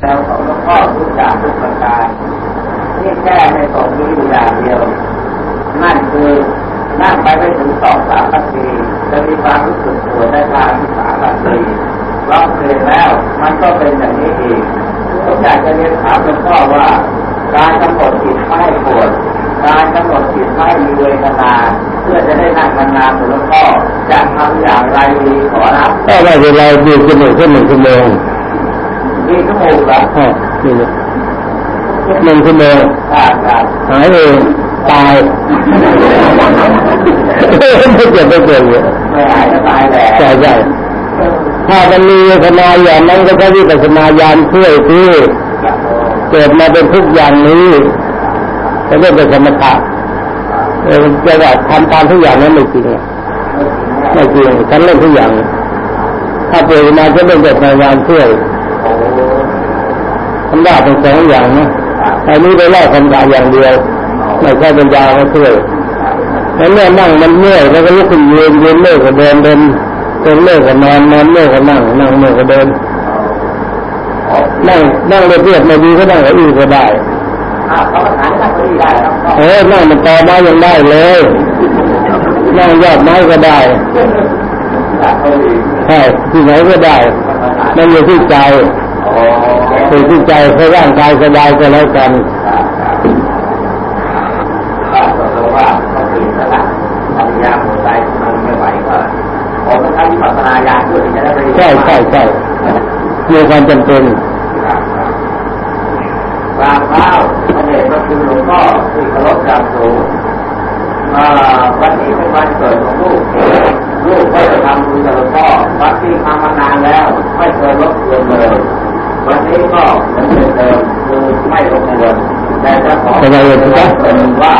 แล้วของหลวงพ่อทุกอย่างทุกประการที่แก้ในตรงนี้อย่างเดียว นั่นคือนั่งไปไม่ถึงสองสามนาทีจะมีความรู้สึกปวดได้ทางที่สามนาทีร้องเพลงแล้ว มันก็เป็นอย่างนี้อีกผมอยากจะเรียนถามหลวงพ่อว่า การกำหนดจิตไม่ให้ปวดการกำหนดจิตไม่มีเวทนาเพื่อจะได้นั่งนานๆหลวงพ่อจะทำอย่างไรดีขอรับถ้าว่าเวลาดูจมูกแค่หนึ่งชั่วโมง มีชั่วโมงละอ๋อนี่นะหนึ่งชั่วโมงครับครับหายเองตายไม่เจ็บไม่เจ็บเลยไม่หายก็ตายแหละใช่ใช่ถ้ามันมีเวทนาอย่างนั้นก็ใช้วิปัสสนาญาณช่วยที่เกิดมาเป็นทุกอย่างนี้จะเรียกเป็นสมถะเออจะว่าทำตามทุกอย่างนั้นไม่จริงอะไม่จริงฉันเล่นทุกอย่าง ถ้าเปิดมาจะเล่นแบบนายานช่วย ทำได้เป็นสองอย่างนะอันนี้ไปแลกปัญญาอย่างเดียวไม่ใช่ปัญญามาช่วยแล้วเมื่อนั่งมันเมื่อยแล้วก็ลุกขึ้นยืนยืนเลิกก็เดินเดินเดินเลิกก็นอนนอนเลิกก็นั่งนั่งเลิกก็เดินนั่งนั่งเรียบๆไม่ดีก็นั่งกับอีก็ได้อ้าวเขามาถามนั่งก็ได้ครับเออนั่งมันต่อไม้ยังได้เลยนั่งยอดไม้ก็ได้ใช่ที่ไหนก็ได้ มันอยู่ที่ใจ อยู่ที่ใจให้ร่างกายสบายก็แล้วกันก็ตกลงว่าเขาตื่นแล้วล่ะปัญญาหัวใจมันไม่ไหวก็ผมต้องทำวิปัสสนาญาณเพื่อที่จะได้ไปใช่ใช่ใช่มีความจำเป็นกราบเท้าพระเดชพระคุณหลวงพ่อที่เคารพอย่างสูงอ่าวันนี้เป็นวันเกิดของลูก ลูกก็จะทำบุญกับหลวงพ่อวัดที่ทำมานานแล้ว ไม่เคยลดเกินเลย วันนี้ก็เหมือนเดิมคือไม่ลดเกินแต่จะขอเลยครับเกินว่า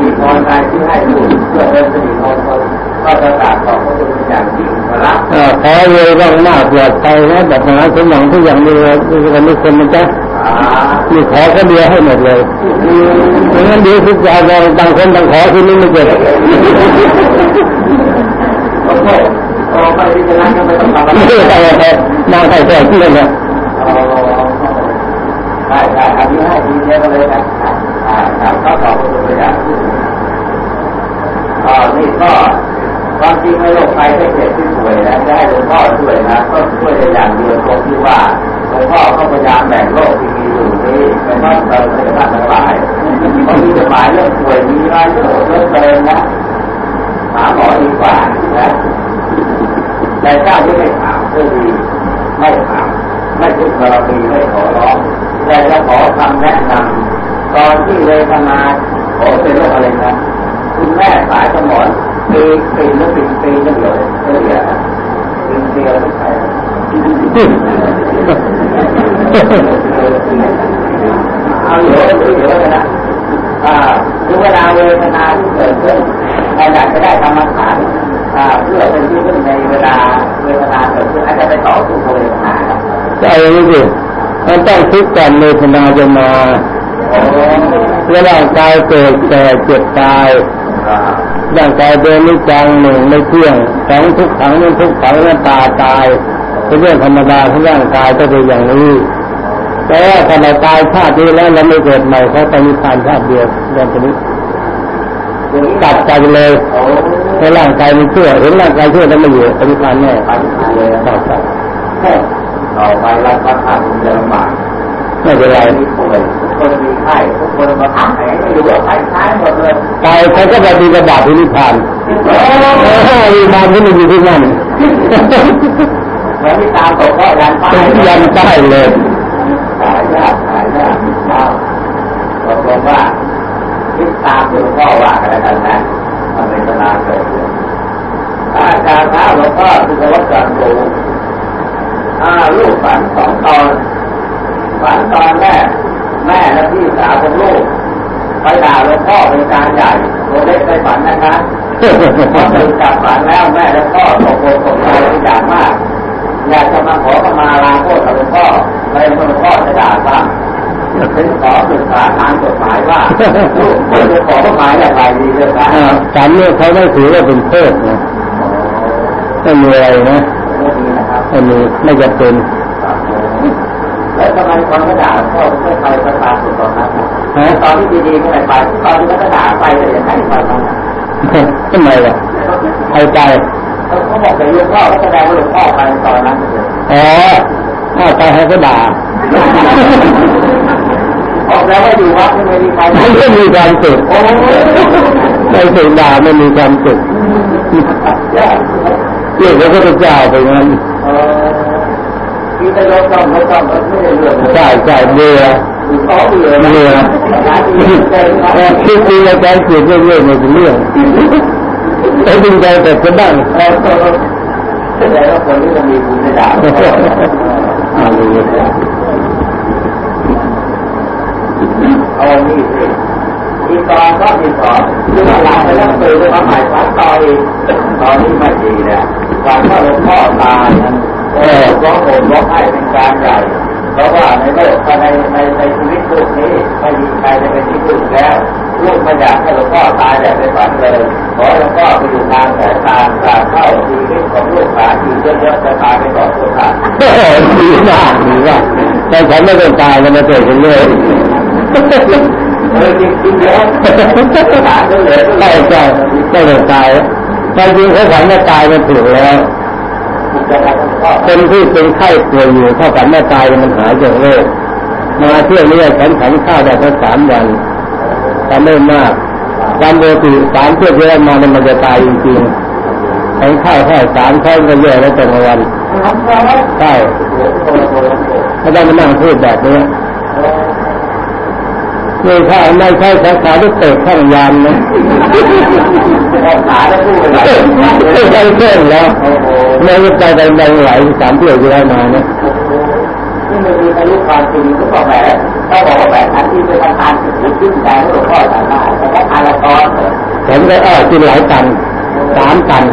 มีพรใดที่ให้ลูกเพื่อเป็นสิริมงคลก็จะกราบขอบพระคุณเป็นอย่างยิ่งครับเออขอเลยบ้างหน้าปลอดภัยนะแบบมหาสมหวังทุกอย่างมีมีกันทุกคนนจะมีขอก็เดียวให้หมดเลยไม่งั้นเดี๋ยวทุกอย่างเราบางคนบางขอที่นี่ไม่เกิดโอ้โหโอ้ไปที่ร้านก็ไม่ต้องทำอะไรไม่ใช่อะไรนางใส่แก่ที่นั่นนะ ได้ได้อันนี้ให้ดีเยอะเลยนะอ่าก็ตอบตัวอย่างอ่านี่ก็ความจริงในโลกไทยไม่เจ็บที่ป่วยนะได้หลวงพ่อช่วยนะก็ช่วยได้อย่างเดียวตรงที่ว่าหลวงพ่อก็พยายามแบ่งโลกที่มีอยู่นี้เป็นว่าเติมให้ท่านทั้งหลายบางทีจดหมายเรื่องป่วยมีน้อยเยอะเยอะเกินนะหาหมอดีกว่านะแต่เจ้าที่ไม่ถามก็ดีไม่ถาม ไม่พูดบารมีไม่ขอร้องแต่จะขอคำแนะนำตอนที่เวทนาขอเป็นโรคอะไรนะคุณแม่สายสมอนปีปีนหรือปีปีนนั่นเดียวเลยเดียวปีนเดียวไม่ใช่เอาเหลือเหลือเลยนะอ่าคือเวลาเวทนาที่เกิดขึ้นเราอยากจะได้กรรมฐาน เพื่อเป็นที่พึ่งในเวลาเวทนาเกิดขึ้นอาจจะไปต่อสู้กับเวทนาใช่อย่างนี้สิมันต้องทุกข์ก่อนเวทนาจะมาแล้วร่างกายเกิดแก่เจ็บตายร่างกายเป็นนิจังหนึ่งไม่เที่ยงสองทุกขังหนึ่งทุกขังหน้าตาตายเป็นเรื่องธรรมดาของร่างกายก็เป็นอย่างนี้แต่ว่าถ้าเราตายชาตินี้แล้วเราไม่เกิดใหม่เขาไปนิพพานชาติเดียวอย่างนี้ตัดใจเลย ในร่างกายมันเชื่อเห็นร่างกายเชื่อแล้วไม่อยู่ปฏิพานแน่ไปเลยต่อไปต่อไปรับประทานจะลำบากไม่เป็นไรมีป่วยทุกคนมีไข้ทุกคนมาถามไหนไม่รู้ว่าใครใช้หมดเลยตายเขาก็ไปดีกระบาดที่นิพพานนิพพานที่มันอยู่ที่นั่นเหมือนที่ตามบอกว่ายันป้าเป็นยันใต้เลยหายยากหายยากเอาบอกลงว่าคิดตามที่หลวงพ่อว่ากันแล้วกัน นะมันเป็นตนาเกิดขึ้นอาจารย์ท้าหลวงพ่อคือวัดจันทร์สูงอาลูกฝันสองตอนฝันตอนแรกแม่และพี่สาวของลูกไปด่าหลวงพ่อเป็นการใหญ่ตัวเล็กไปฝันนะคะพอตื่นจากฝันแล้วแม่และพ่อตกโกรธตกใจเป็นอย่างมาก อยากจะมาขอขมาลาโทษหลวงพ่อเลยหลวงพ่อจะด่าซ้ำ ถึงขอปรึกษาทางกฎหมายว่าลูกควรจะขอขมาอย่างไรดีเลยนะสามเนี่ยเขาไม่ถือว่าเป็นโทษนะไม่มีอะไรนะไม่ดีนะครับไม่มีไม่จะเป็นแล้วทำไมคนก็ด่าพ่อไม่ไปประชาสุดตอนนั้นตอนที่ดีๆไม่ไปตอนที่ก็ด่าไปเลยยังไงตอนนั้นทำไมล่ะใครไปเขาบอกแต่ลูกพ่อก็แสดงว่าลูกพ่อไปตอนนั้นอ๋อถ้าไปให้ก็ด่า ออกแล้วว่าอยู่วัดไม่มีใครไม่มีความสุขโอ้ไม่ถึงด่าไม่มีความสุขยากเรียกพระพุทธเจ้าไปงั้นเออที่จะยกต้องยกต้องไม่ได้เรื่องใช่ใช่เบื่อขอเบื่อเบื่อคิดดีอาจารย์เขียนเรื่อยๆไม่เป็นเรื่องแต่จริงใจแต่จะบ้างแสดงว่าคนที่จะมีบุญในดาวอะไรอย่าง เอานี่สิอีกตอนก็มีสอนคือว่าเราไปแล้วตื่นมาใหม่ฝันต่ออีกตอนนี้ไม่ดีนะฝันว่าหลวงพ่อตายโอ้ร้องโหมร้องไห้เป็นการใหญ่เพราะว่าในโลกในในในชีวิตลูกนี้ไม่มีใครจะเป็นที่พึ่งแล้วลูกไม่อยากให้หลวงพ่อตายแบบในฝันเลยขอหลวงพ่อไปอยู่ทางสายตากาเข้าชีวิตของลูกหลานที่เยอะๆจะตายไปก่อนตัวท่านดีมากดีมากแต่ฉันไม่ต้องตายแล้วมาเกิดกันเลย ใช่ใช่ไม่ต้อตายแต่จริงเขาฝันว่าตายมันถูกแล้วคนที่เป็นไข้ป่วยอยู่ถ้าฝันว่าตายมันหายจากโรคมาเที่ยวนี้ฉันฉันข้าวได้แค่สามวันทำไม่มากตามปกติสามเที่ยวที่แล้วมามันจะตายจริงๆฉันข้าวแค่สามช้อนก็เยอะแล้วแต่ละวันใช่ไม่ต้มานั่งพูดแบบนี้ นี่ถ้าไม่ใช่สาขาที่เตะข้างยานนะขาแล้วพูดไปไม่ใช่เพื่อนแล้วไม่ใจใจแรงไหลสามเที่ยวที่แล้วมานะนี่มันมีอายุความจริงก็บอกแบบถ้าบอกว่าแบบนั้นที่เป็นทานหรือขึ้นใจหลวงพ่อสามารถแต่ถ้าทานละตอนผมก็เออกินหลายตันสามตัน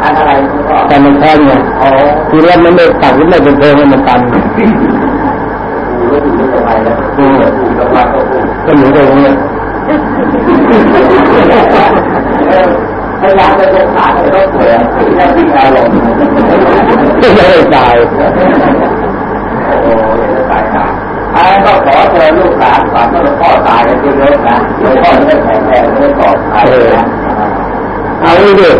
ทานอะไรก็แต่มันแพงไงอ๋อกินแล้วมันไม่ตัดไม่เป็นเพลงมันตันรู้อยู่ทำไม แล้วพูดพูดแล้วก็พูดก็เหมือนกันเนี่ยพยายามจะสงสารให้รถเสียที่ได้ที่อารมณ์ไม่ได้ตายโอ้ยตายตายอันก็ขอเชิญลูกหลานฝันว่าหลวงพ่อตายกันเยอะๆนะหลวงพ่อจะได้แข็งแรงไม่ปลอดภัยนะเอาดิ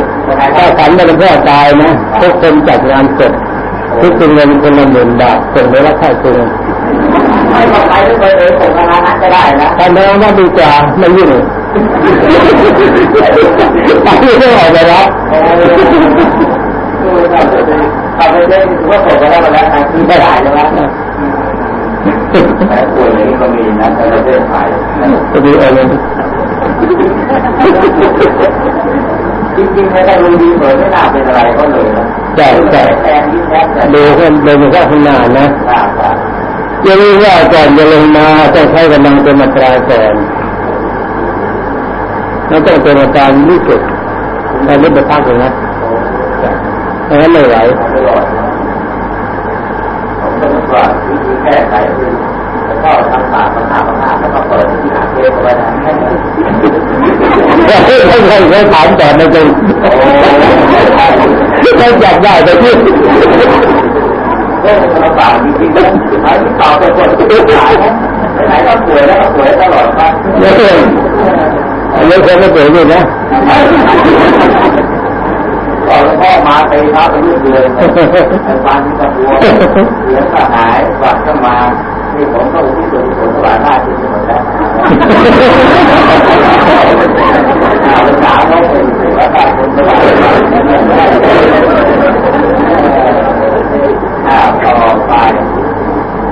ถ้าฝันว่าเป็นพ่อตายนะทุกคนจัดงานศพทุกคนเงินคนละหมื่นบาทส่งไปรักษาตัว ไม่ต้องไปด้วยตัวเองส่งคณะนั้นก็ได้นะทำแล้วว่าดีกว่าไม่ยุ่งตายไม่ออกไปแล้วโอ้ยทำไปเล่นว่าส่งไปแล้วมาแล้วนะคือไม่ได้ใช่ไหมแต่ป่วยอย่างนี้ก็มีนะแต่เราเล่นหายจะดีเออเลยจริงๆไม่ได้รู้ดีเหมือนไม่น่าเป็นอะไรก็เลยนะใช่ใช่แทนที่แท้แต่ดูกันเดินไปข้างหน้านะ ทราบว่ายังมีว่าก่อนจะลงมาต้องใช้กำลังเป็นมาตราก่อนแล้วต้องเป็นอาการวิกฤตแต่ไม่ไปพักเลยนะเพราะงั้นไม่ไหวไม่รอดผมก็นึกว่าวิธีแก้ไขคือแล้วก็ทำปากปัญหาปัญหาแล้วก็เปิดที่หาเทปไว้นะให้ไม่ใช่ไม่ถามแต่ไม่จริงไม่จับได้แต่ที่ เรื่องลำบากจริงๆไอ้ที่ตอบไปคนที่ขายนะไหนก็ป่วยแล้วก็ป่วยตลอดมาเนี่ยอันนี้คนไม่เปิดเลยนะก่อนพ่อมาไปครับไปยืดเดือนฟันกระบวนเสียงก็หายบัตรก็มาที่ผมก็อุทิศส่วนกุศลถวายหน้าที่หมดแล้วสาวเขาเป็นว่าการคนถวายาต่อไป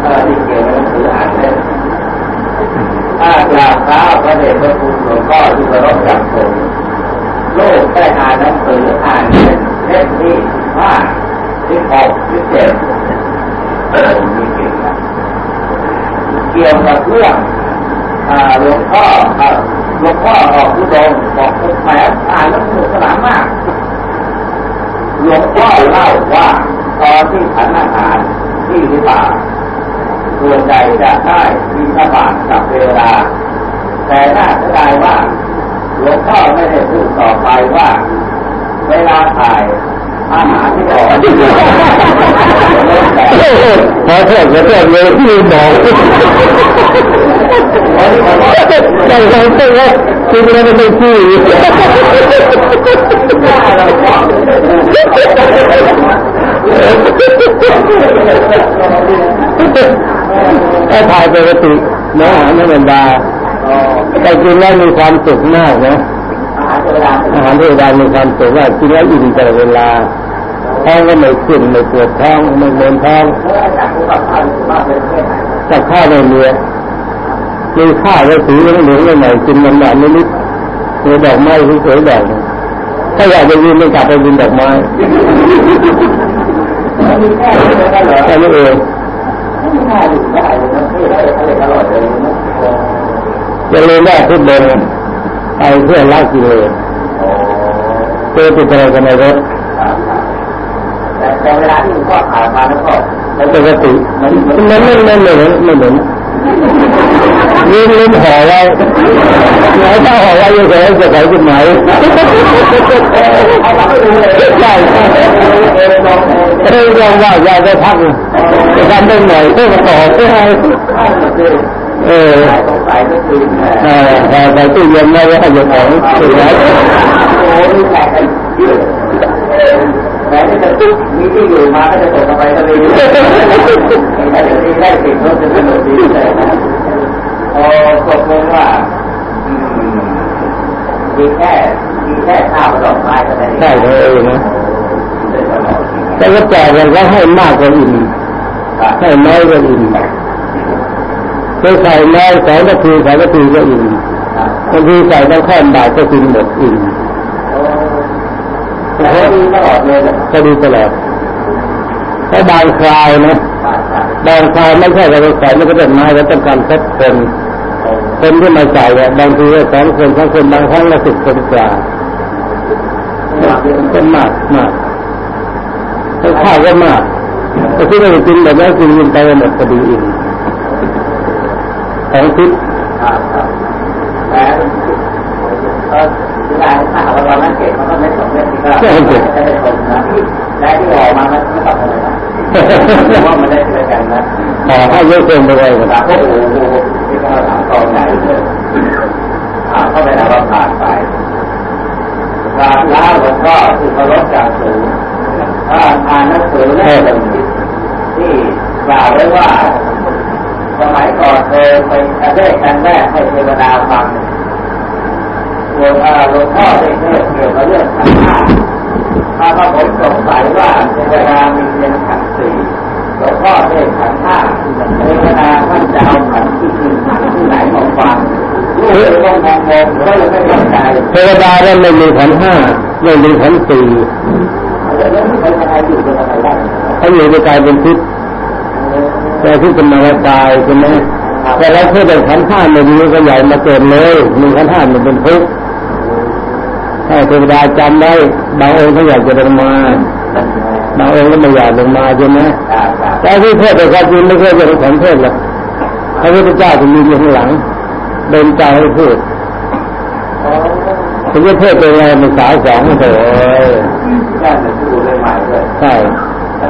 ถ้าที่เกี่ยวกับหนังสืออ่านเล่นถ้ากราบเท้าพระเดชพระคุณหลวงพ่อที่เคารพจักผมโลกได้อ่านหนังสืออ่านเล่มเล่มที่ห้าที่หกที่เจ็ดเออมีเก่งนะเกี่ยวกับเรื่องหลวงพ่อหลวงพ่อออกทุดงบอกแหมอ่านแล้วสนุกสนานมากหลวงพ่อเล่าว่า ตอนที่ฉันอาหารที่วิบากส่วนใหญ่จะได้มีสบายกับเวลา แต่น่าเสียดายว่าหลวงพ่อไม่ได้พูดต่อไปว่า เวลาถ่ายอาหารที่บอกขอโทษขอโทษเลยที่บอกใจเราเต้นว่าจริงแล้วมันไม่ชื่อ ถ้าถ่ายปกติเนื้อหาไม่ธรรมดาแต่กินแล้วมีความสุขมากนะอาหารเวลาอาหารเทวดามีความสุขมากินแล้วอิ่มตลอดเวลาท้องก็ไม่ขึ้นไม่ปวดท้องไม่เดินท้องจากับข้าวมากเป็นเพศไหนกับข้าวในเรือมีข้าวไว้สีเหลืองเหลืองหน่อยกินมันหวานนิดๆมีดอกไม้สวยๆดอกหนึ่งถ้าอยากจะยืนไม่กลับไปยืนดอกไม้ แค่นี้ได้เหรอแค่นี้เองไม่น่าอยู่ได้เลยนะที่ได้ทะเลตลอดเลยนะอย่าลืมว่าทุกเดินไปเพื่อละกิเลสโอ้เจอติดอะไรกันในรถแต่แต่เวลาที่คุณพ่อผ่านมาแล้วก็แล้วปกติมันไม่ไม่ไม่เหมือนไม่เหมือน ลืมลืมห่อไว้แล้วถ้าห่อไว้ยังไงจะใส่จุดหมายใช่เออลองว่าอยากจะพักจะทำได้หน่อยเพื่อมาต่อเพื่อให้เออสงสัยก็คือแหมเออใส่ตู้เย็นไว้ให้หยดของสุดแล้วโอ้ยแหมแหมที่จะมีที่อยู่มาก็จะตกไปทะเลแต่เดี๋ยวนี้ได้ติดรถจะสนุกดีเลยนะ โอ้ตกลงว่ามีแค่มีแค่ข้าวดอกไม้ก็ได้ใช่เลยเองนะแต่ก็แจกกันก็ให้มากกว่าอิ่มให้น้อยกว่าอิ่มเคยใส่น้อยสองนาทีสามนาทีก็อิ่มบางทีใส่ต้องข้อมบ่ายก็กินหมดอิ่มแต่ก็ดีตลอดเลยนะก็ดีตลอดถ้าบางคราวนะ บางคราวไม่ใช่เราไปใส่ไม่ก็เป็นไม้แล้วต้องการทดคนคนที่มาใส่เนี่ยบางทีก็สองคนสองคนบางครั้งก็สิบคนกว่าก็มากมากถ้าข้าวก็มากแต่ที่เรากินแบบนั้นกินกินไปหมดพอดีอิ่มสองทิศแต่เออเวลาถ้าเราเราเก็บมันก็ไม่สมเด็จที่ก็จะได้ผลนะที่และที่ออกมามันไม่ตอบเลยนะ ว่ามันได้เจอกันนะขอให้เยอะเกินไปเลยเวคลารับโอ้โหที่เขาถามตอนไหนเลยอ่าก็ไปทำเราผ่านไปการล้าหลวงพ่อคือเคารพจากสูงถ้าอ่านหนังสือเล่มหนึ่งที่กล่าวไว้ว่าสมัยก่อนเคยไปกระเทศกันแรกให้เทวดาฟังหลวงพ่อได้เทศเกี่ยวกับเรื่องขันธ์ห้าถ้าพระผมสงสัยว่าเทวดามีเพียงขัน สี่หลวงพ่อเทศขันธ์ห้าเทวดาท่านจะเอาขันที่หนึ่งขันที่ไหนมาฟังเลยต้องมองเทวดานั้นไม่มีขันห้าไม่มีขันสี่เขาอยู่ในกายเป็นทิศแต่ที่เป็นมารกายใช่ไหมแต่เราเพื่อเป็นขันห้าไม่มีก็ใหญ่มาเกิดเลยมีขันห้ามันเป็นทุกข์ให้เทวดาจำไว้บางองค์เขาอยากจะลงมา บางองค์ก็ไม่อยากลงมาใช่ไหมครับครับแต่ที่เทศแต่ความจริงไม่เคยจะเป็นของเทศหรอกพระพุทธเจ้าจะมีอยู่ข้างหลังเดินใจให้พูดอ๋อถึงจะเทศเป็นไงเป็นสาวสองเถอะแค่จะพูดเลยใหม่เลยใช่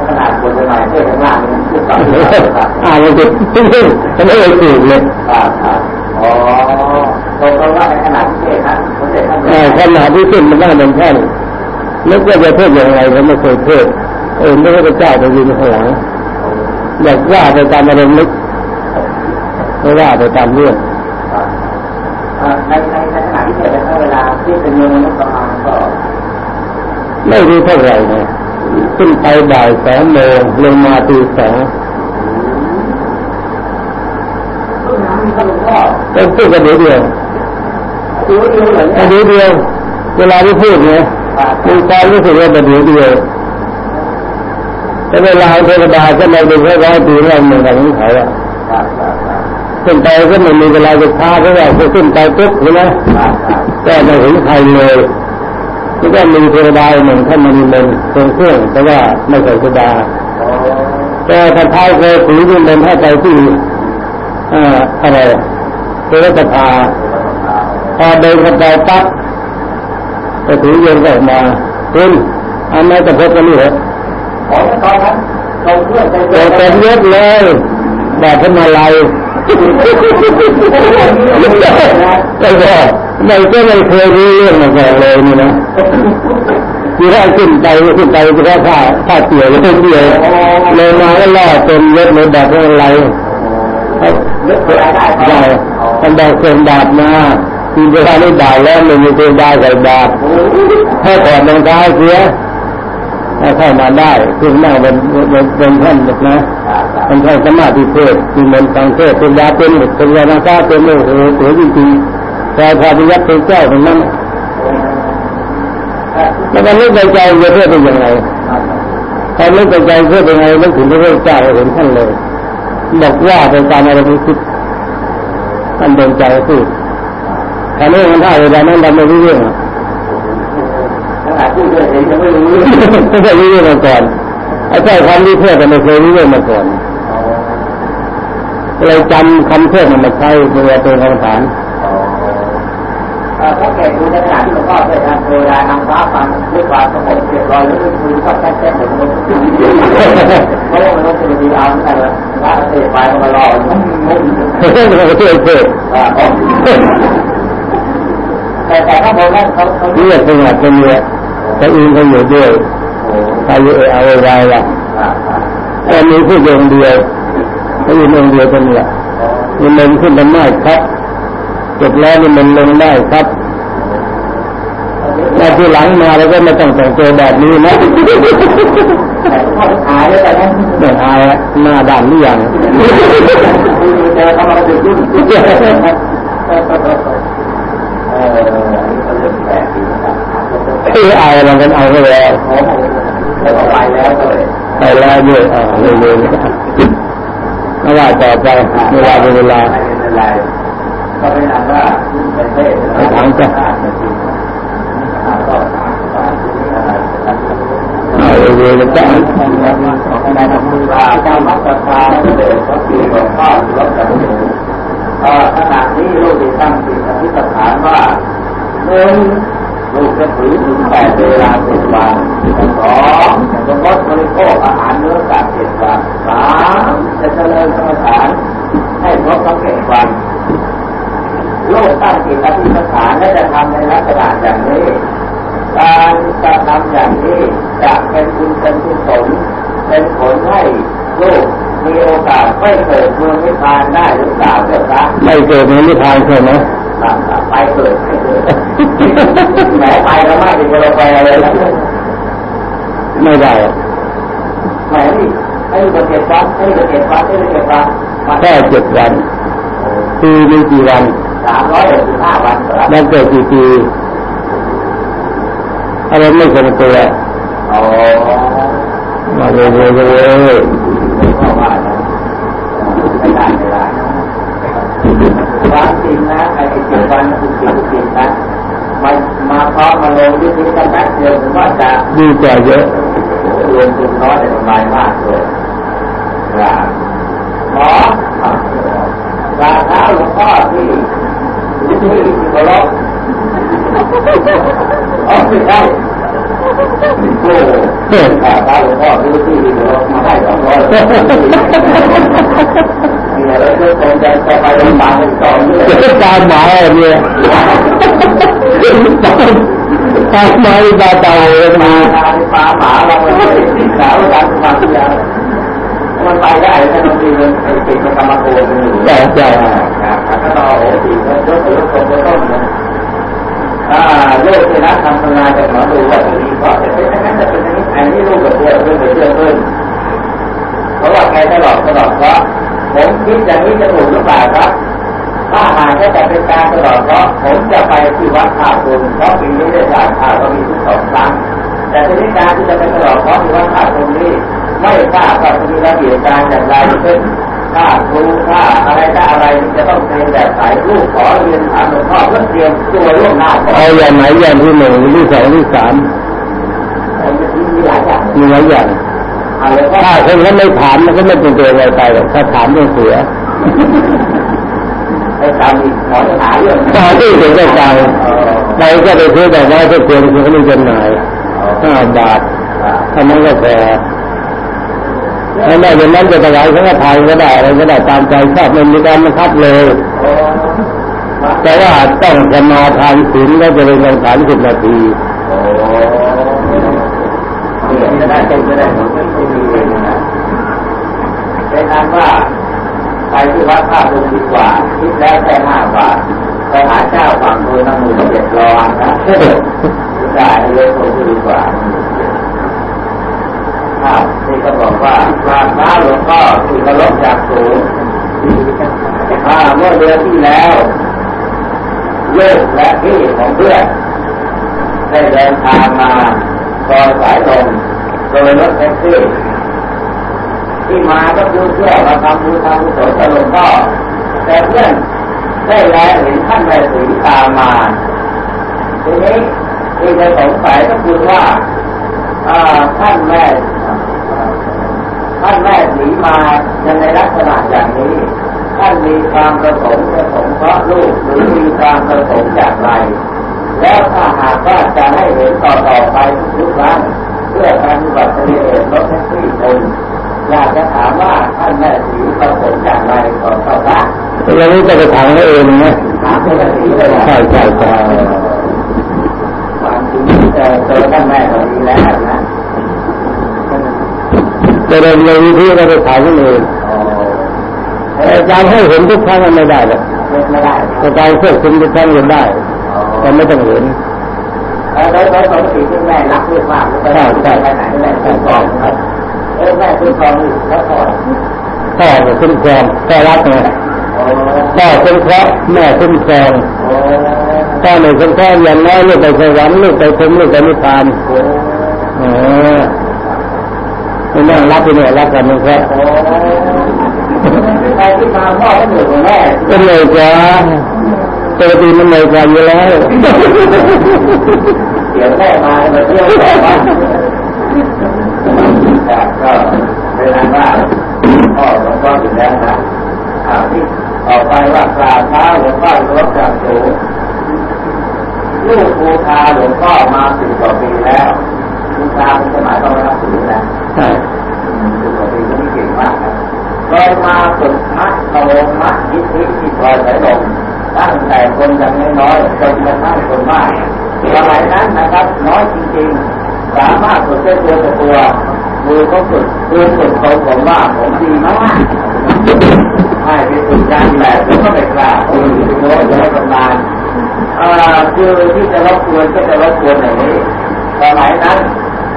ขนาดคนใหม่เทศข้างล่างนี่พูดต่อที่ครับอ่านมันจะมันไม่เลยถูกเลยครับครับอ๋อตรงกันว่าในขณะที่เทศนะผมเทศท่านเออขนาดที่ขึ้นมันได้เป็นแท่นนึกว่าจะเทศอย่างไรก็ไม่เคยเทศ เออไม่ได้พระเจ้าจะยืนข้างหลังอยากว่าไปตามอารมณ์นึกไม่ว่าไปตามเรื่องในในในขณะที่เทศในเวลาที่เป็นเมืองมนุษย์ประมาณก็ไม่รู้เท่าไหร่นะขึ้นไปบ่ายสองโมงลงมาตีสองต้นน้ำมีตลกพ่อต้องพูดกันเดียวเดียวตัวเดียวเหมือนกันเดียวเดียวเวลาที่พูดเนี่ยมีความรู้สึกว่าเป็นเดียวเดียว แต่เวลาเทวดาจะมาดูแค่ร้อยปีแล้วเมือนกันของเขาอะขึ้นไปก็ไม่มีเวลาจะช้าเพราะว่าพอขึ้นไปปุ๊บใช่ไหมครับครับก็ไม่เห็นใครเลยนี่ก็มีเทวดาหนึ่งท่านมานิมนต์ทรงเครื่องแต่ว่าไม่ใส่เทวดาแต่ท่านท้ายเคยถือนิมนต์ให้ไปที่อะไรเทวสภาพอเดินเข้าไปปั๊บก็ถือโยนออกมาคุณอันนั้นจะพบกันนี่เหรอ ขอตอนนั้นเราเพื่ อนไปเยอะเลยแบบพมาลัยแต่ก็มันก็ไม่เคยรู้เรื่องมาก่อนเลยนี่นะที่แรกขึ้นไปขึ้นไปที่แรกผ้าผ้าเกี่ยวเกี่ยวเลยมาก็ล่อเต็มเยอะเลยแบบพมาลัยนึกเวลาได้ได้ท่านบอกเซ็นดาบมาทีเวลาได้ดาบแล้วมันมีเซ็นดาบใส่ดาบให้ถอดรองเท้าเสีย ถ้าเข้ามาได้คือนั่งเป็นเป็นเป็นท่านนะเป็นท่านสมาธิเทศที่มันฟังเทศเป็นยาเป็นเป็นยานาซาเป็นโอ้โหสวยจริงๆแต่พอไปยัดเป็นเจ้าเป็นนั้นแล้วมันนึกในใจจะเพื่อเป็นยังไงพอนึกในใจเพื่อเป็นยังไงนึกถึงพระพุทธเจ้าเห็นท่านเลยบอกว่าเป็นการอะไรที่คิดท่านเดินใจพูดแต่เรื่องมันถ้าเวลานั้นเราไม่รู้เรื่อง ขนาดผู้เดินเองยังไม่รู้เรื่องไม่เคยรู้เรื่องมาก่อนไอ้ใช่ความที่เทศแต่ไม่เคยรู้เรื่องมาก่อนเลยจำคำเทศมันมาใช้เพื่อเป็นคำฐานถ้าแกดูในขณะที่หลวงพ่อได้ทำเวลานำฟ้าฟังด้วยความสงบเรียบร้อยแล้วคุยก็แค่แค่เหมือนมันเพราะว่ามันต้องเป็นดีเอาแต่ละพระเทศไปมารอมันมุ่งเทศมันก็เทศเทศแต่แต่ถ้าบอกว่าเขาเขาเรียกเป็นแบบเป็นเยอะ แต่อื่นเขาอยู่ด้วยใครอยู่เอาไว้ละแต่มีผู้เดียวเดียวเขาอยู่องเดียวกันเนี่ยมันลงขึ้นเป็นไม้ครับจบแล้วมันลงได้ครับแต่ทีหลังมาแล้วก็ไม่ต้องแต่งตัวแบบนี้นะเขาหายแล้วแต่นั้นไม่อายอะหน้าด่านหรือยังเจอเขามาดึกยุ่งเออ นี่เองแลกดีนะครับเอออาเรากันเอาไปแล้วไปแล้วยไปแล้วด้วยอ่าเร็วๆไม่ว่าต่อไปเวลาเป็นเวลาไม่เป็นไรก็เป็นอันว่าเป็นเทศถามจะถาจริงถามก็ถามว่าอะไรเอาเร็วๆแล้วจ้ะในนามมือว่าการมัตตาตาเดชก็คือหลวงพ่อรถกันอยู่ขณะนี้ลูกได้ตั้งจิตอธิษฐานว่าหนึ่งลูกจะถือ ถึงแปดเวลาสิบวันสองจะงดบริโภคอาหารเนื้อสัตว์เจ็ดวันสามจะเจริญสมถานให้ครบทั้งเจ็ดวันลูกตั้งจิตอธิษฐานและจะทำในลักษณะอย่างนี้ การกระทำอย่างนี้จะเป็นบุญเป็นกุศลเป็นผลให้ลูกมีโอกาสไม่เกิดเมืองนิพพานได้หรือเปล่าเจ้าคะไม่เกิดในนิพพานใช่ไหม ไปเกิดไม่เกิดแหมไปแล้วไม่ถึงเราไปอะไรแล้วไม่ได้แหมนี่ให้ลูกเก็บวัดให้ลูกเก็บวัดให้ลูกเก็บวัดแค่เจ็ดวันปีหนึงกี่วันสามร้อยหกสิบห้าวันครับแล้วเกิดกี่ปีอะไรไม่สมตัวอ๋อมาเร็วๆเลย ก็ว่าไม่ได้ไม่ได้ความจริงนะไอ้ เจ็ดวันคือจริงจริงนะมันมาพร้อมมาลงที่นี่กันนะเดียวผมว่าจะดีกว่าเยอะรวมทุนน้อยแต่สบายมากเลยครับหมอราคาหลวงพ่อที่ที่ที่เคารพอ๋อไม่ใช่โอ้ราคาหลวงพ่อที่ที่เคารพมาให้สองร้อย มีอะไรก็คงจะจะไปลำบากกันต่อเนื่องจะตามหมาเนี่ยตามหมาตาเตาเลยมาทางฟ้าหมาเราเลยที่สาวการความยาวมันไปได้แต่บางทีมันติดกับกรรมโกงอยู่แต่ใจถ้าเราโอ้ดีแล้วกยกตัวต้นนะอ่าโลกที่นักทำทำงานจากหมอดูว่าจะดีกว่าแต่เป็นอย่างนั้นจะเป็นอย่างนี้อันนี้ลูกกับเพื่อนเพื่อนเพื่อนเพื่อนเพราะว่าใครตลอดตลอดเพราะ ผมคิดอย่างนี้จะถูกหรือเปล่าครับ ถ้าหากจะจะเป็นการตลอดเพราะผมจะไปที่วัดท่าคุณเพราะปีนี้ได้จ่ายค่าก็มีทุกสองครั้งแต่ทีนี้การที่จะเป็นตลอดเพราะที่วัดท่าคุณนี้ไม่ทราบว่าจะมีระเบียบการอย่างไรเช่นค่าครูค่าอะไรถ้าอะไรจะต้องเป็นแบบไหนลูกขอเรียนถามหลวงพ่อเพื่อเตรียมตัวล่วงหน้าก่อนเอาอย่างไหนอย่างที่หนึ่งที่สองที่สามผมจะมีหลายอย่างมีหลายอย่างอะไรก็ ถ้าคนเขาไม่ถามมันก็ไม่เป็นตัวอะไรไปหรอกถ้าถามเรื่องเสียไปตามอีกหมอจะหาเรื่องตาที่ถึงก็ใจไปก็ไปซื้อดอกไม้ทุกคนคือเขามีจำหน่ายห้าบาททำนั้นก็พอไม่ได้อย่างนั้นจะถวายสังฆทานก็ได้อะไรก็ได้ตามใจชอบไม่มีการบังคับเลยโอ้แต่ว่าต้องสมาทานศีลแล้วจะเป็นลงฐานสิบนาที โอ้เดี๋ยวจะได้ต้องจะได้ผมไม่มีเองนะเป็นอันว่าไปที่วัดท่าตุงดีกว่าคิดแล้วแค่ห้าบาทไปหาเจ้าฝั่งมือน้ำมือเจ็ดร้อยนะได้เลยผมดีกว่าครับนี่ก็บอกว่ากราบพระหลวงพ่อคือเคารพจากสูงอ่าเมื่อเดือนที่แล้วลูกและพี่ของเพื่อนได้เดินทางมาซอยสายลม โดยรถแท็กซี่ที่มาก็คือเพื่อมาทำบุญทำกุศลกับหลวงพ่อแต่เพื่อนได้แลเห็นท่านแม่สีตามมาทีนี้ที่จะสงสัยก็คือว่าท่านแม่ท่านแม่สีมาในลักษณะอย่างนี้ท่านมีความประสงค์จะสงเคราะห์ลูกหรือมีความประสงค์อย่างไร แล้วถ้าหากว่าจะให้เห็นต่อต่อไปทุกครั้ง เพื่อการอุบัติเหตุรถแท็กซี่คนอยากจะถามว่าท่านแม่สีประสงค์อย่างไรต่อต่อละเราไม่จะไปถามเขาเองนะถามท่านแม่สีเลยใช่ใช่ใช่ความจริงเจอเจอท่านแม่ก็ดีแล้วนะจะเดินในวิธีเราไปถามเขาเองโอ้แต่อาจารย์ให้เห็นทุกครั้งมันไม่ได้หรอกไม่ได้อาจารย์ควบคุมทุกครั้งยังได้แต่ไม่ต้องเห็น แล้วโดยโดยปกติที่แม่รักลูกมากไปไหนไปไหนแม่ซื้อกองครับเออแม่ซื้อกองแล้วก่อนพ่อก็คุ้มครองพ่อรักไงโอ้พ่อคุ้มครองแม่คุ้มครองพ่อหนึ่งคุ้มครองอย่างน้อยลูกไปสวรรค์ลูกไปพรหมลูกไปนิพพานเออไม่นั่งรับไปเนี่ยรับกันนะครับโอ้ใครที่มาพ่อก็เหนื่อยกว่าแม่ก็เลยจ้า ปกติมันเลยกว่าอยู่แล้วเดี๋ยวแม่มามาเที่ยวต่อว่าก็เป็นอันว่าพ่อหลวงพ่ออยู่แล้วนะอ่าที่ต่อไปว่ากราบเท้าหลวงพ่อรบจากสูงลูกบูชาหลวงพ่อมาสิบกว่าปีแล้วบูชาเป็นสมัยต้องรับถือนะใช่สิบกว่าปีก็ไม่เก่งมากนะโดยมาฝึกมัดโตมัดยิทธิที่คอยสายลม ตั้งแต่คนยังน้อยจนกระทั่งคนมากสมัยนั้นนะครับน้อยจริงๆ สามารถฝึกได้ตัวต่อตัวมือก็ฝึกมือฝึกเขาผมว่าผมดีมากให้ไปฝึกการแบบแล้วก็ไปกราบมือไปโน้ตแล้วประมาณอ่าคือที่จะรบกวนก็จะรบกวนอย่างนี้สมัยนั้น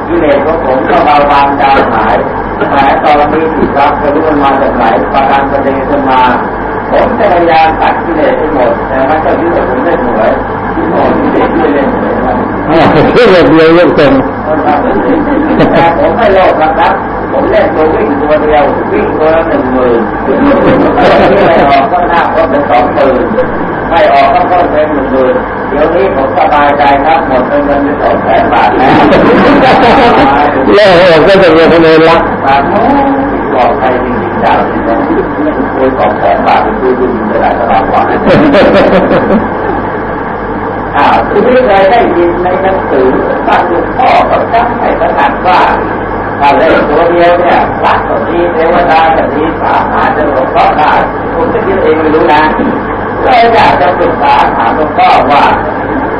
กิเลสของผมก็เบาบางจางหายแต่ตอนนี้ที่รับไปรู้มันมาจากไหนประการประเด็นมา ผมจะพยายามตัดกิเลสให้หมดแต่มันก็ยึดว่าผมเล่นหวยที่ผมไม่เล่นหวยนะอ่าเพื่อเดียวยังส่งแต่ผมไม่โลภนะครับ ผมเล่นตัววิ่งตัวเดียววิ่งตัวละหนึ่งหมื่นไม่ออกก็หน้าก็เป็นสองหมื่นไม่ออกก็เพิ่มเป็นหนึ่งหมื่นเดี๋ยวนี้ผมสบายใจครับหมดเงินเป็นสองแสนบาทแล้วแล้วก็จะเป็นคนอื่นละบาทบอกใครจริงๆจ้า ที่ต้องคุยสองแสนบาทเป็นคุยดูดีจะได้สบายกว่าอ่าคือที่เคยได้ยินในหนังสือว่าหลวงพ่อก็จำให้ประกันว่าถ้าเล่ตัวเดียวเนี่ยรักก็ดีเทวดาก็ดีสามารถจะหลงพ่อได้ผมจะคิดเองไม่รู้นะเลยอยากจะปรึกษาถามหลวงพ่อว่า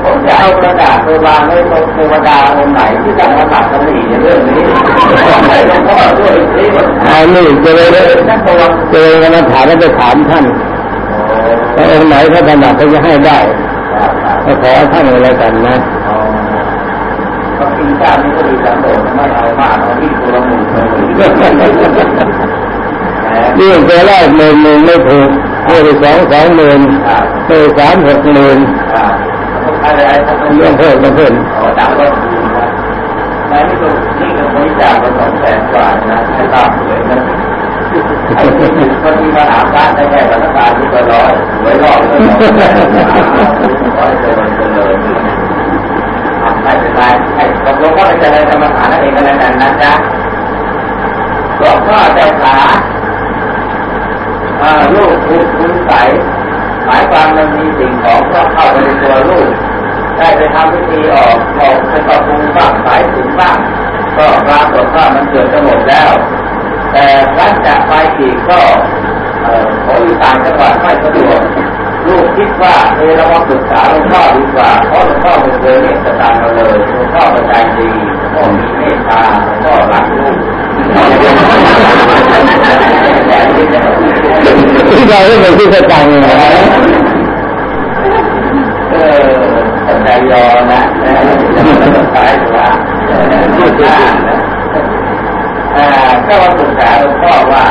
ผมจะเอากระดาษไปวางไว้ตรงเทวดาองค์ไหนที่จะมาตัดกันหนีในเรื่องนี้ให้หลวงพ่อด้วยสิเอานี่จะเลยนั่นตัวจะเลยกรรมฐานแล้วไปถามท่านถ้าองค์ไหนถ้าถนัดก็จะให้ได้ก็ขอท่านอะไรกันนะก็กินข้าวนี่ก็ดีสันโดษไม่เอามากเอาที่ตัวหมู่เลยนี่ตัวแรกหมื่นหนึ่งไม่ถูกเพื่อสองสองหมื่นเพื่อสามหกหมื่น อะไรอะไรทำไมเรื่องเพิ่มมาเพิ่มอ๋อดับก็ดีนะนายนี่ก็นี่ก็บริจาคไปสองแสนกว่านะให้ตามเลยนะไอ้ที่คนที่มาหาบ้านได้แค่รัฐบาลที่ก็ร้อยไว้รอบเลยร้อยเจริญเจริญไม่เป็นไรไอ้ตกลงว่าจะเจริญกรรมฐานนั่นเองก็แล้วกันนะจ๊ะหลวงพ่อเจ้าขาลูกถูกคุณใสหมายความมันมีสิ่งของก็เข้าไปในตัวลูก ได้ไปทำพิธีออกออกเป็นประพุงบ้างสายสินบ้างก็ปรากฏว่ามันเกิดสงบแล้ว แต่รัฐจะไปอีกก็เอ่อของอยู่ต่างจังหวัดไม่สะดวกลูกคิดว่าเออเรามาปรึกษาหลวงพ่อดีกว่าเพราะหลวงพ่อไม่เคยเมตตาเราเลยหลวงพ่อประใจดีหลวงพ่อมีเมตตาหลวงพ่อรักลูกที่เราไม่เป็นที่สตังค์นะเออ ปัจจัยยอนะนะสายว่าพูดได้นะอ่าก็มาปรึกษาหลวงพ่อว่า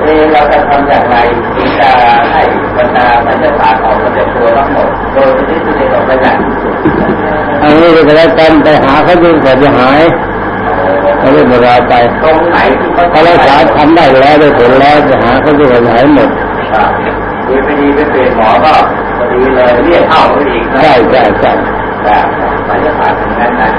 เออเราจะทำอย่างไรถึงจะให้บรรดาสัญญาศาสตร์ออกมาจากตัวทั้งหมดโดยที่สุดเด็กออกมาจากอันนี้ก็แล้วกันไปหาเขาดูก่อนจะหายเขาเรื่องเวลาไปตรงไหนที่เขาเขารักษาทำได้แล้วได้ผลแล้วไปหาเขาดูก่อนหายหมดครับดีไปดีไปเปลี่ยนหมอก็ พอดีเลยเรียกเข้าไปอีกนะใช่ใช่ใช่แบบสัญญาศาสตร์อย่างนั้นนะ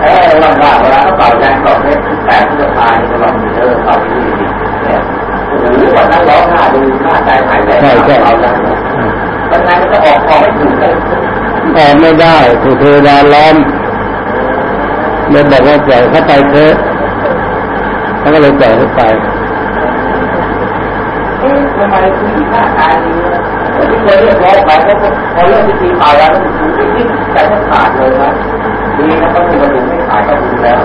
เออลองว่าเวลาเขาเป่ายางกรอบเพชรแต่พฤษภาเนี่ยจะลองเออเข้าไปดูดิเนี่ยโอ้โหวันนั้นร้องหน้าดูหน้าใจหายใจเป่ายางวันนั้นก็ออกคอไม่ถูกเลยออกไม่ได้ถูกเทวดาล้อมเลยบอกว่าปล่อยเขาไปเถอะเขาก็เลยปล่อยเขาไปเอ๊ะทำไมคุณหน้าตาดีวัน ที่เคยเรียกร้องไปแล้วพอเริ่มพิธีเป่าแล้วมันถูกยิ่งใจมันขาดเลยนะดีนะเขาถูกกระดูกไม่ขายก็ดีแล้ว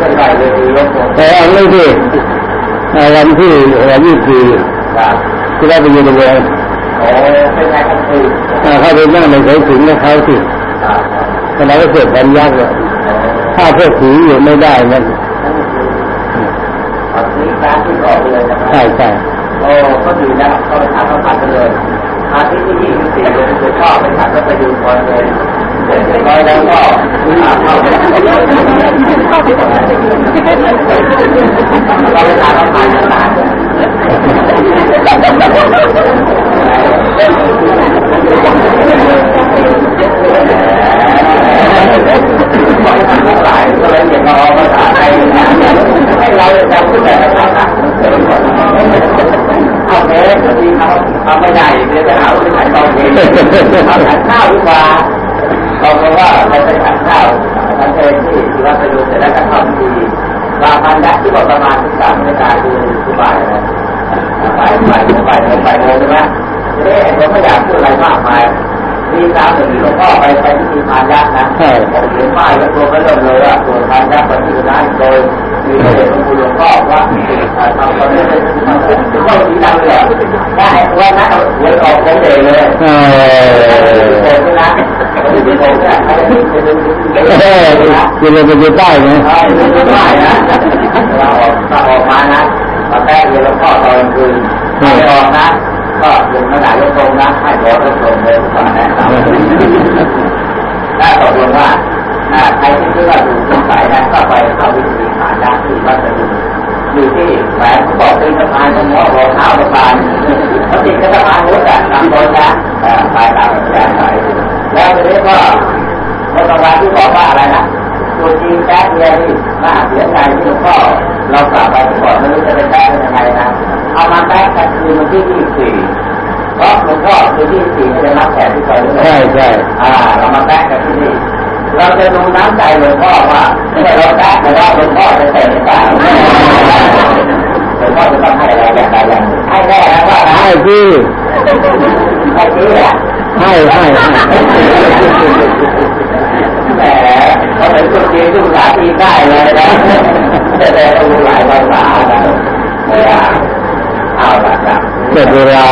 ไม่ได้เลยดียกตัวแต่อันนี้ที่วันที่วันที่สี่ครับที่เราไปยืนเรือโอ้เป็นไงครับคือเขาไปนั่งในเสาสิงกับเขาสิครับขณะก็เกิดความยากเลยถ้าพวกผีอยู่ไม่ได้นั่นตอนนี้การที่ออกเลยนะครัใช่ใช่ โอ้ก็ดีนะก็ไปถามเขาผ่านไปเลยอาทิตย์ที่ยี่สิบสี่เลยคือชอบไปถามก็ไปดูก่อนเลยเสร็จร้อยแล้วก็ถามเข้าไปเราไปถามเขาผ่านตลาดบอกทำทั้งหลายก็เลยเก็บมาเอาภาษาไทยให้เราจำขึ้นแต่ละค เอาแพ้บางทีเขาทำไม่ได้เดี๋ยวจะหาว่าเป็นขายตอนเองทำขันข้าวดีกว่าเราเพราะว่าเราไปขายข้าวมันเคยที่ที่ว่าไปดูเสร็จแล้วก็ทำดีบางพันยักษ์ที่บอกประมาณสามนาฬิกาคือคือบ่ายนะบ่ายบ่ายบ่ายบ่ายโมงใช่ไหมเอ๊ะผมไม่อยากพูดอะไรมากมาย มีสามถึงที่หลวงพ่อไปไปที่มีพานยักษ์นะผมเห็นป้ายแล้วตัวไม่เริ่มเลยว่าตัวพานยักษ์ปฏิบัติได้โดยมีพระเดชพระคุณหลวงพ่อว่าทำตอนนี้เป็นทำเป็นข้อสีดำเลยได้ว่านะหวยออกผมเองเลยเออผมนะผมที่ผมเนี่ยเขาจะเป็นเป็นเป็นเออนะกินเลยไปดูใต้ไหมใช่ไม่ได้นะเราออกเราออกมานะมาแป้งเรียนหลวงพ่อตอนกลางคืนไม่ออกนะ ก็ลงมาหลายลงตรงนะให้รอรถลงเลยก่อนนะถ้าตกลงว่าใครที่คิดว่าถูสงสัยนะก็ไปเข้าวิธีหาญาที่วัดสดุอยู่ที่แหวนบอกเป็นสะพานตรงหัวรอเท้าสะพานเขาติดสะพานรถอะตามรถนะไปตามแรงไปแล้วทีนี้ก็เมื่อกลางวันที่บอกว่าอะไรนะตัวจริงแท้เดียวที่น่าเสียใจที่หลวงพ่อเรากลับไปก่อนไม่รู้จะไปแก้ยังไงนะ เอามาแก้กันคืนวันที่ยี่สี่เพราะหลวงพ่อคือที่สี่จะรับแขกที่ไปด้วยใช่ใช่อ่า เรามาแตะกันที่นี่เราจะดูน้ำใจหลวงพ่อว่าเมื่อเราแตะแต่ว่าหลวงพ่อจะเสร็จหรือเปล่าหลวงพ่อจะต้องให้อะไรอย่างไรอย่างให้แน่แล้วว่านะให้ที่ให้ที่แหละให้ให้ให้แหมเขาเป็นคนจีนทุกภาษาจีนได้เลยนะแต่แต่ต้องรู้หลายภาษานะไม่ยาก သက္ကရာ